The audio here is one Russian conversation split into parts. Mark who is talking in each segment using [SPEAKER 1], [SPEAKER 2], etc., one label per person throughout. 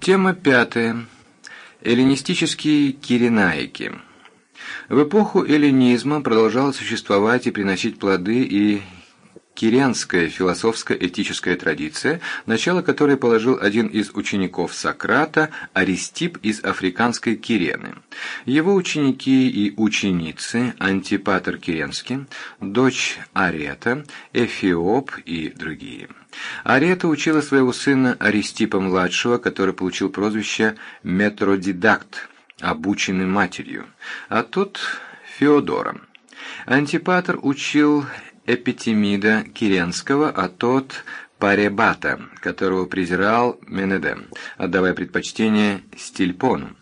[SPEAKER 1] Тема пятая. Эллинистические киренаики. В эпоху эллинизма продолжала существовать и приносить плоды и киренская философско-этическая традиция, начало которой положил один из учеников Сократа, Аристип из африканской Кирены. Его ученики и ученицы Антипатр Киренский, дочь Арета, Эфиоп и другие. Арета учила своего сына Аристипа-младшего, который получил прозвище «метродидакт», обученный матерью, а тот – Феодором. Антипатр учил Эпитемида Киренского, а тот Паребата, которого презирал Менедем, отдавая предпочтение Стильпону.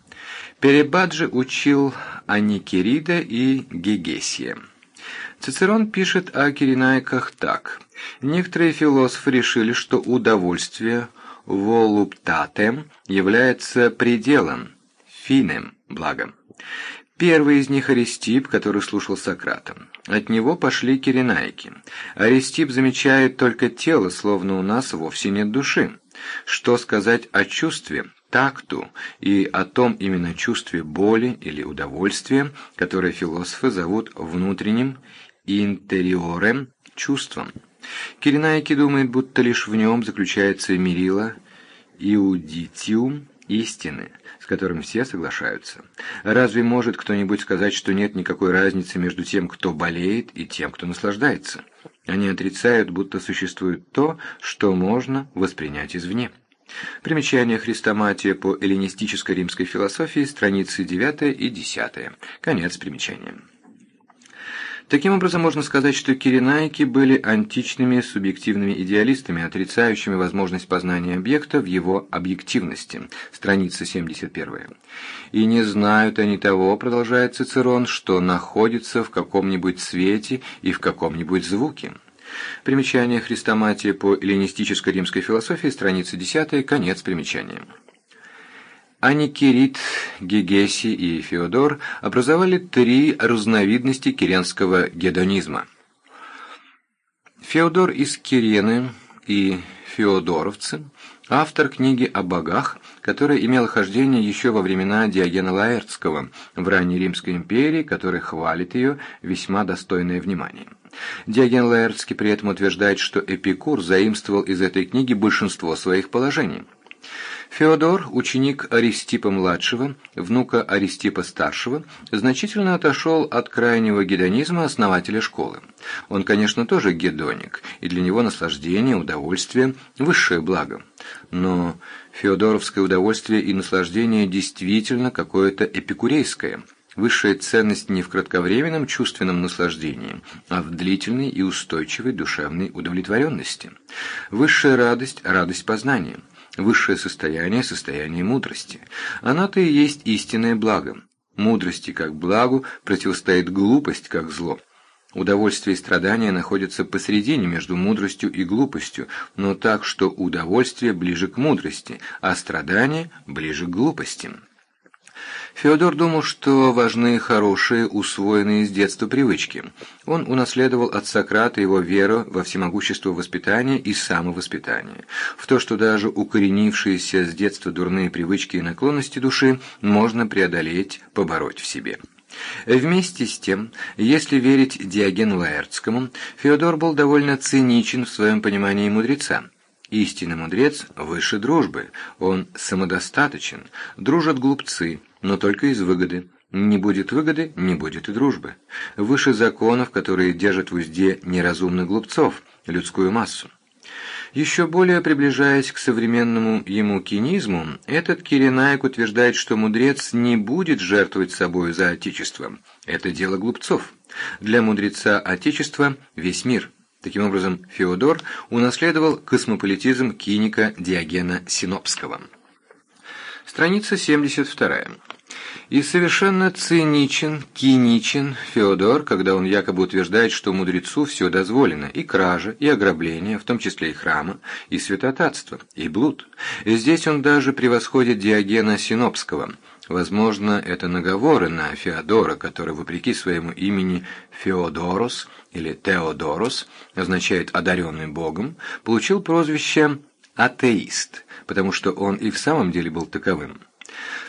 [SPEAKER 1] Перебат же учил Аникерида и Гегесия. Цицерон пишет о киренаиках так. Некоторые философы решили, что удовольствие волуптатем является пределом, финем, благом. Первый из них Аристип, который слушал Сократа. От него пошли киренайки. Аристип замечает только тело, словно у нас вовсе нет души. Что сказать о чувстве, такту и о том именно чувстве боли или удовольствия, которое философы зовут внутренним интериорем чувством. Киренайки думают, будто лишь в нем заключается мерила иудитиум истины, с которым все соглашаются. Разве может кто-нибудь сказать, что нет никакой разницы между тем, кто болеет, и тем, кто наслаждается? Они отрицают, будто существует то, что можно воспринять извне. Примечание Христоматия по эллинистической римской философии, страницы 9 и 10. Конец примечания. Таким образом, можно сказать, что киренайки были античными субъективными идеалистами, отрицающими возможность познания объекта в его объективности. Страница 71. «И не знают они того, — продолжает Цицерон, — что находится в каком-нибудь свете и в каком-нибудь звуке». Примечание Христоматия по эллинистической римской философии, страница 10, конец примечания. Аникирит, Гегеси и Феодор образовали три разновидности киренского гедонизма. Феодор из Кирены и Феодоровцы – автор книги о богах, которая имела хождение еще во времена Диогена Лаэртского в ранней Римской империи, который хвалит ее весьма достойное внимания. Диоген Лаэртский при этом утверждает, что Эпикур заимствовал из этой книги большинство своих положений – Феодор, ученик Аристипа-младшего, внука Аристипа-старшего, значительно отошел от крайнего гедонизма основателя школы. Он, конечно, тоже гедоник, и для него наслаждение, удовольствие – высшее благо. Но феодоровское удовольствие и наслаждение действительно какое-то эпикурейское – Высшая ценность не в кратковременном чувственном наслаждении, а в длительной и устойчивой душевной удовлетворенности. Высшая радость – радость познания. Высшее состояние – состояние мудрости. Она-то и есть истинное благо. Мудрости как благу противостоит глупость как зло. Удовольствие и страдания находятся посередине между мудростью и глупостью, но так, что удовольствие ближе к мудрости, а страдания ближе к глупости. Феодор думал, что важны хорошие, усвоенные с детства привычки. Он унаследовал от Сократа его веру во всемогущество воспитания и самовоспитания, в то, что даже укоренившиеся с детства дурные привычки и наклонности души можно преодолеть, побороть в себе. Вместе с тем, если верить Диогену Лаэртскому, Феодор был довольно циничен в своем понимании мудреца. Истинный мудрец выше дружбы, он самодостаточен, дружат глупцы, но только из выгоды. Не будет выгоды, не будет и дружбы. Выше законов, которые держат в узде неразумных глупцов, людскую массу. Еще более приближаясь к современному ему кинизму, этот Киренаек утверждает, что мудрец не будет жертвовать собой за Отечество. Это дело глупцов. Для мудреца Отечество – весь мир. Таким образом, Феодор унаследовал космополитизм киника Диогена Синопского. Страница 72. И совершенно циничен, киничен Феодор, когда он якобы утверждает, что мудрецу все дозволено, и кража, и ограбление, в том числе и храма, и святотатство, и блуд. И здесь он даже превосходит Диогена Синопского. Возможно, это наговоры на Феодора, который, вопреки своему имени Феодорос или Теодорос, означает «одаренный Богом», получил прозвище атеист, потому что он и в самом деле был таковым.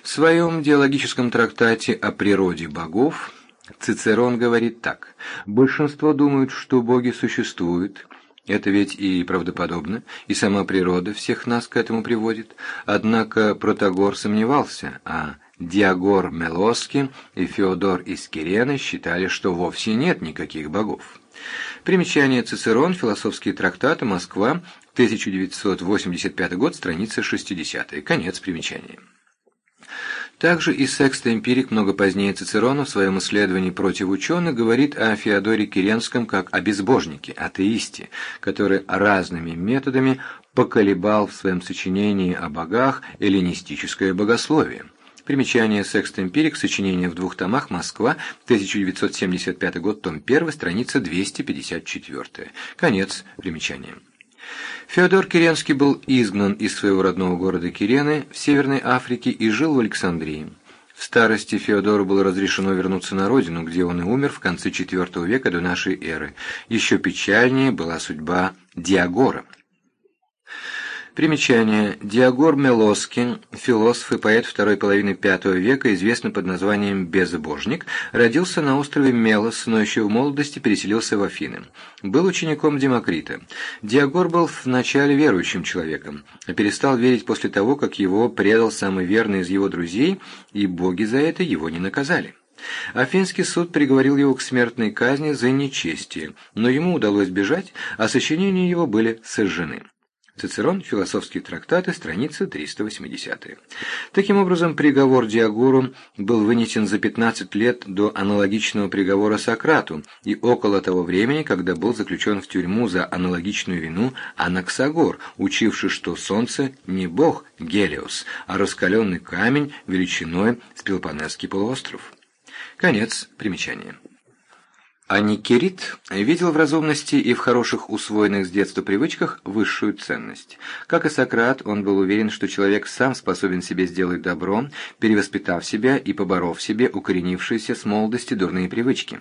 [SPEAKER 1] В своем диалогическом трактате о природе богов Цицерон говорит так. «Большинство думают, что боги существуют, это ведь и правдоподобно, и сама природа всех нас к этому приводит. Однако Протагор сомневался, а Диагор Мелоски и Феодор из Кирены считали, что вовсе нет никаких богов. Примечание Цицерон, философские трактаты, Москва, 1985 год, страница 60. Конец примечания. Также и секстоэмпирик много позднее Цицерона в своем исследовании против ученых говорит о Феодоре Киренском как о безбожнике, атеисте, который разными методами поколебал в своем сочинении о богах эллинистическое богословие. Примечание «Секст-эмпирик», сочинение в двух томах, Москва, 1975 год, том 1, страница 254. Конец примечания. Феодор Киренский был изгнан из своего родного города Кирены в Северной Африке и жил в Александрии. В старости Феодору было разрешено вернуться на родину, где он и умер в конце IV века до нашей эры. Еще печальнее была судьба Диагора. Примечание. Диагор Мелоскин, философ и поэт второй половины V века, известный под названием Безбожник, родился на острове Мелос, но еще в молодости переселился в Афины. Был учеником Демокрита. Диагор был вначале верующим человеком, а перестал верить после того, как его предал самый верный из его друзей, и боги за это его не наказали. Афинский суд приговорил его к смертной казни за нечестие, но ему удалось бежать, а сочинения его были сожжены. Цицерон, философские трактаты, страница 380. Таким образом, приговор Диагору был вынесен за 15 лет до аналогичного приговора Сократу и около того времени, когда был заключен в тюрьму за аналогичную вину Анаксагор, учивший, что солнце не бог Гелиос, а раскаленный камень величиной с Пелопонесский полуостров. Конец примечания. А Никерит видел в разумности и в хороших усвоенных с детства привычках высшую ценность. Как и Сократ, он был уверен, что человек сам способен себе сделать добро, перевоспитав себя и поборов себе укоренившиеся с молодости дурные привычки.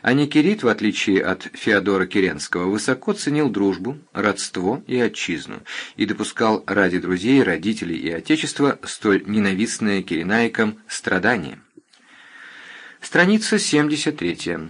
[SPEAKER 1] А Никерит, в отличие от Феодора Керенского, высоко ценил дружбу, родство и отчизну, и допускал ради друзей, родителей и отечества столь ненавистное Киренаикам страдание. Страница 73.